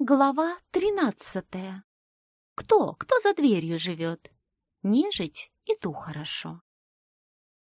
Глава тринадцатая. Кто, кто за дверью живет? Нежить и ту хорошо.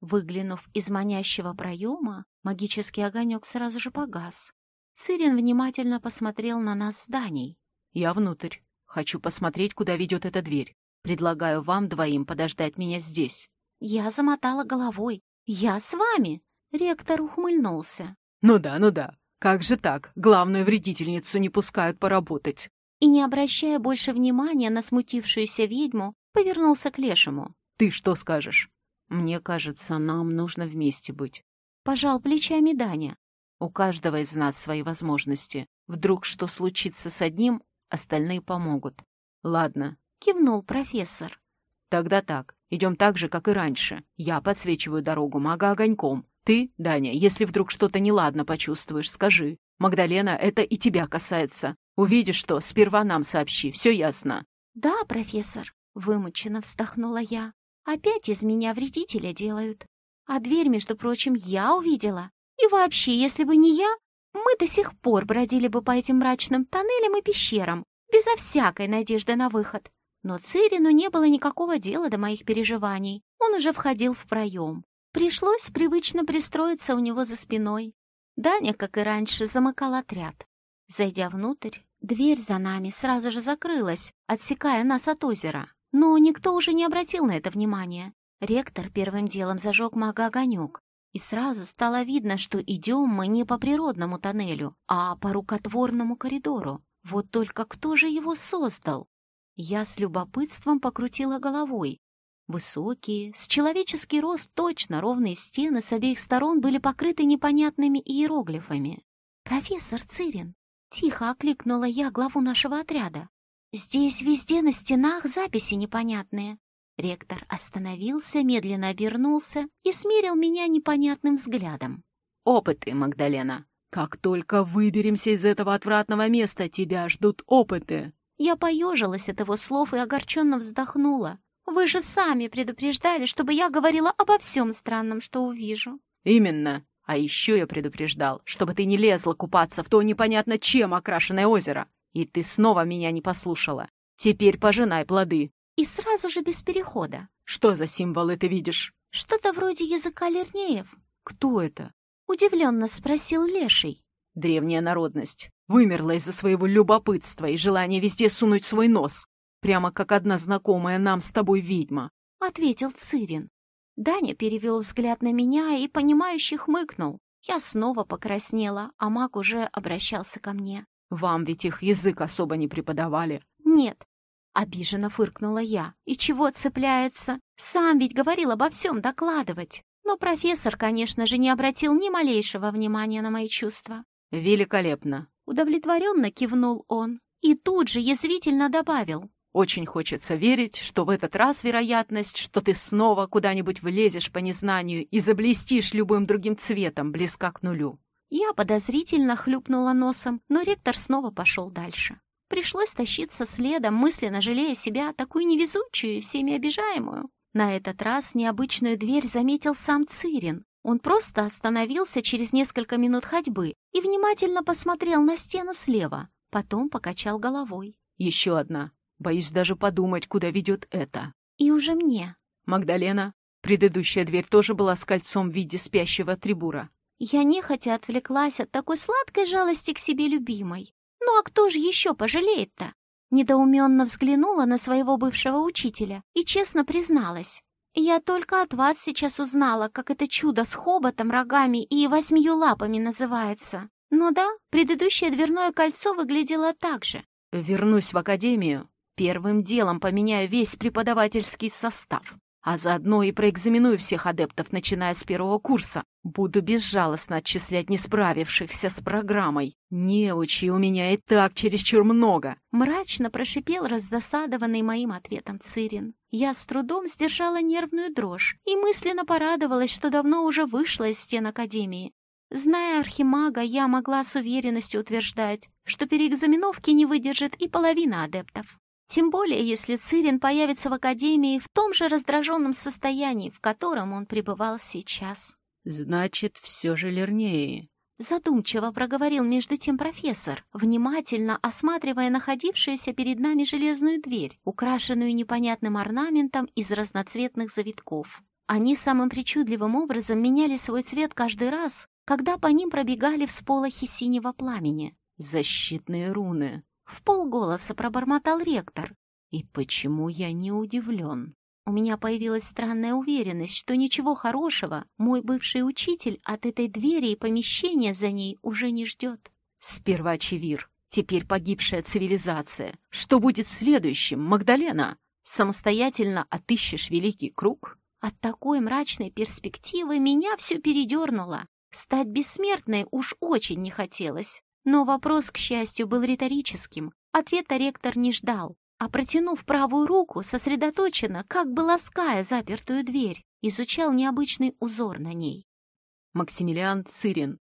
Выглянув из манящего проема, магический огонек сразу же погас. Цирин внимательно посмотрел на нас с Даней. «Я внутрь. Хочу посмотреть, куда ведет эта дверь. Предлагаю вам двоим подождать меня здесь». Я замотала головой. «Я с вами!» Ректор ухмыльнулся. «Ну да, ну да. Как же так? Главную вредительницу не пускают поработать. И, не обращая больше внимания на смутившуюся ведьму, повернулся к Лешему. Ты что скажешь? Мне кажется, нам нужно вместе быть. Пожал плечами Даня. У каждого из нас свои возможности. Вдруг что случится с одним, остальные помогут. Ладно. Кивнул профессор. Тогда так. Идем так же, как и раньше. Я подсвечиваю дорогу мага огоньком. Ты, Даня, если вдруг что-то неладно почувствуешь, скажи. Магдалена, это и тебя касается. Увидишь что, сперва нам сообщи, все ясно. Да, профессор, вымученно вздохнула я. Опять из меня вредителя делают. А дверь, между прочим, я увидела. И вообще, если бы не я, мы до сих пор бродили бы по этим мрачным тоннелям и пещерам, безо всякой надежды на выход. Но Цирину не было никакого дела до моих переживаний. Он уже входил в проем. Пришлось привычно пристроиться у него за спиной. Даня, как и раньше, замыкал отряд. Зайдя внутрь, дверь за нами сразу же закрылась, отсекая нас от озера. Но никто уже не обратил на это внимания. Ректор первым делом зажег мага-огонек. И сразу стало видно, что идем мы не по природному тоннелю, а по рукотворному коридору. Вот только кто же его создал? Я с любопытством покрутила головой. Высокие, с человеческий рост точно ровные стены с обеих сторон были покрыты непонятными иероглифами. «Профессор Цирин!» — тихо окликнула я главу нашего отряда. «Здесь везде на стенах записи непонятные». Ректор остановился, медленно обернулся и смерил меня непонятным взглядом. «Опыты, Магдалена. Как только выберемся из этого отвратного места, тебя ждут опыты». Я поежилась от его слов и огорченно вздохнула. «Вы же сами предупреждали, чтобы я говорила обо всем странном, что увижу». «Именно. А еще я предупреждал, чтобы ты не лезла купаться в то непонятно чем окрашенное озеро. И ты снова меня не послушала. Теперь пожинай плоды». И сразу же без перехода. «Что за символы ты видишь?» «Что-то вроде языка лернеев». «Кто это?» Удивленно спросил Леший. Древняя народность. Вымерла из-за своего любопытства и желания везде сунуть свой нос. Прямо как одна знакомая нам с тобой ведьма. Ответил Цирин. Даня перевел взгляд на меня и, понимающе хмыкнул. Я снова покраснела, а маг уже обращался ко мне. «Вам ведь их язык особо не преподавали». «Нет». Обиженно фыркнула я. «И чего цепляется? Сам ведь говорил обо всем докладывать». Но профессор, конечно же, не обратил ни малейшего внимания на мои чувства. «Великолепно!» — удовлетворенно кивнул он и тут же язвительно добавил. «Очень хочется верить, что в этот раз вероятность, что ты снова куда-нибудь влезешь по незнанию и заблестишь любым другим цветом, близка к нулю». Я подозрительно хлюпнула носом, но ректор снова пошел дальше. Пришлось тащиться следом, мысленно жалея себя, такую невезучую и всеми обижаемую. На этот раз необычную дверь заметил сам Цирин, он просто остановился через несколько минут ходьбы и внимательно посмотрел на стену слева, потом покачал головой. «Еще одна. Боюсь даже подумать, куда ведет это». «И уже мне». «Магдалена, предыдущая дверь тоже была с кольцом в виде спящего трибура». Я нехотя отвлеклась от такой сладкой жалости к себе любимой. Ну а кто же еще пожалеет-то? Недоуменно взглянула на своего бывшего учителя и честно призналась. «Я только от вас сейчас узнала, как это чудо с хоботом, рогами и восьмию лапами называется. Ну да, предыдущее дверное кольцо выглядело так же». «Вернусь в академию. Первым делом поменяю весь преподавательский состав а заодно и проэкзаменую всех адептов, начиная с первого курса. Буду безжалостно отчислять не справившихся с программой. Неучи у меня и так чересчур много. Мрачно прошипел раздосадованный моим ответом Цирин. Я с трудом сдержала нервную дрожь и мысленно порадовалась, что давно уже вышла из стен Академии. Зная Архимага, я могла с уверенностью утверждать, что переэкзаменовки не выдержит и половина адептов. Тем более, если Цирин появится в Академии в том же раздраженном состоянии, в котором он пребывал сейчас. «Значит, все же Лернеи», — Задумчиво проговорил между тем профессор, внимательно осматривая находившуюся перед нами железную дверь, украшенную непонятным орнаментом из разноцветных завитков. Они самым причудливым образом меняли свой цвет каждый раз, когда по ним пробегали всполохи синего пламени. «Защитные руны!» — в полголоса пробормотал ректор. «И почему я не удивлен?» У меня появилась странная уверенность, что ничего хорошего мой бывший учитель от этой двери и помещения за ней уже не ждет. Сперва Чевир, теперь погибшая цивилизация. Что будет следующим, Магдалена? Самостоятельно отыщешь великий круг? От такой мрачной перспективы меня все передернуло. Стать бессмертной уж очень не хотелось. Но вопрос, к счастью, был риторическим. Ответа ректор не ждал а протянув правую руку, сосредоточенно, как бы лаская запертую дверь, изучал необычный узор на ней. Максимилиан Цирин.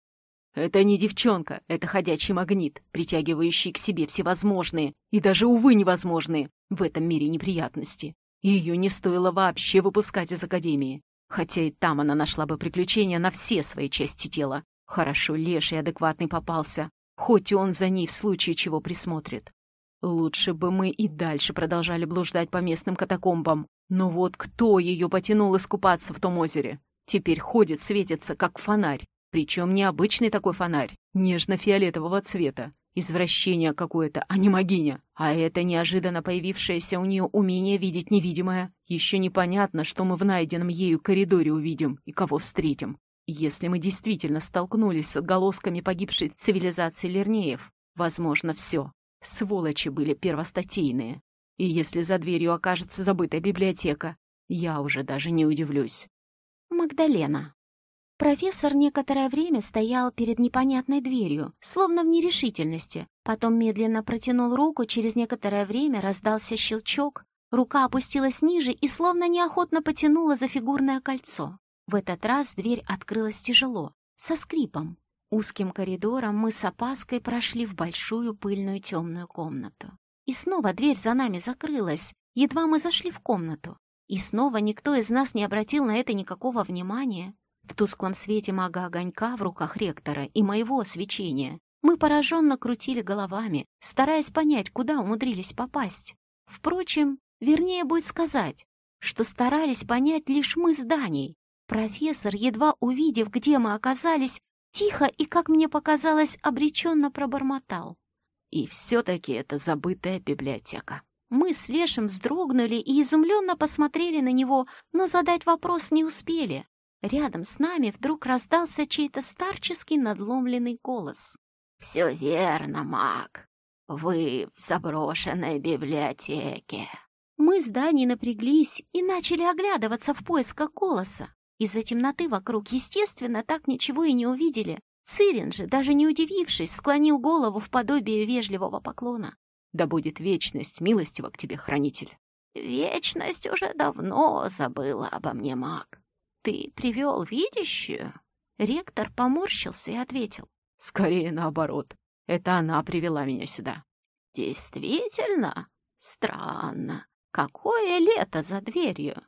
Это не девчонка, это ходячий магнит, притягивающий к себе всевозможные и даже, увы, невозможные в этом мире неприятности. Ее не стоило вообще выпускать из Академии, хотя и там она нашла бы приключения на все свои части тела. Хорошо леший адекватный попался, хоть он за ней в случае чего присмотрит. Лучше бы мы и дальше продолжали блуждать по местным катакомбам. Но вот кто ее потянул искупаться в том озере? Теперь ходит, светится, как фонарь. Причем необычный такой фонарь, нежно-фиолетового цвета. Извращение какое-то, а не могиня. А это неожиданно появившееся у нее умение видеть невидимое. Еще непонятно, что мы в найденном ею коридоре увидим и кого встретим. Если мы действительно столкнулись с отголосками погибшей цивилизации Лернеев, возможно, все. Сволочи были первостатейные. И если за дверью окажется забытая библиотека, я уже даже не удивлюсь. Магдалена. Профессор некоторое время стоял перед непонятной дверью, словно в нерешительности. Потом медленно протянул руку, через некоторое время раздался щелчок. Рука опустилась ниже и словно неохотно потянула за фигурное кольцо. В этот раз дверь открылась тяжело, со скрипом. Узким коридором мы с опаской прошли в большую пыльную темную комнату. И снова дверь за нами закрылась, едва мы зашли в комнату. И снова никто из нас не обратил на это никакого внимания. В тусклом свете мага-огонька в руках ректора и моего освещения мы пораженно крутили головами, стараясь понять, куда умудрились попасть. Впрочем, вернее будет сказать, что старались понять лишь мы с Даней. Профессор, едва увидев, где мы оказались, Тихо и, как мне показалось, обреченно пробормотал. И все-таки это забытая библиотека. Мы с Лешем вздрогнули и изумленно посмотрели на него, но задать вопрос не успели. Рядом с нами вдруг раздался чей-то старческий надломленный голос. «Все верно, маг. Вы в заброшенной библиотеке». Мы с Даней напряглись и начали оглядываться в поисках голоса. Из-за темноты вокруг, естественно, так ничего и не увидели. Цирин же, даже не удивившись, склонил голову в подобие вежливого поклона. «Да будет вечность, милостиво к тебе, хранитель!» «Вечность уже давно забыла обо мне, маг. Ты привел видящую?» Ректор поморщился и ответил. «Скорее наоборот. Это она привела меня сюда». «Действительно? Странно. Какое лето за дверью?»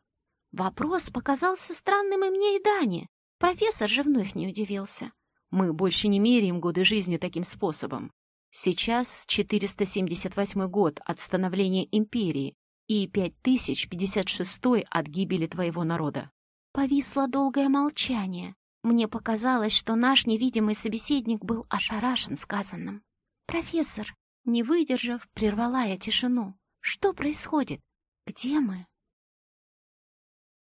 Вопрос показался странным и мне, и Дане. Профессор же вновь не удивился. Мы больше не меряем годы жизни таким способом. Сейчас 478 год от становления империи и 5056 от гибели твоего народа. Повисло долгое молчание. Мне показалось, что наш невидимый собеседник был ошарашен сказанным. «Профессор, не выдержав, прервала я тишину. Что происходит? Где мы?»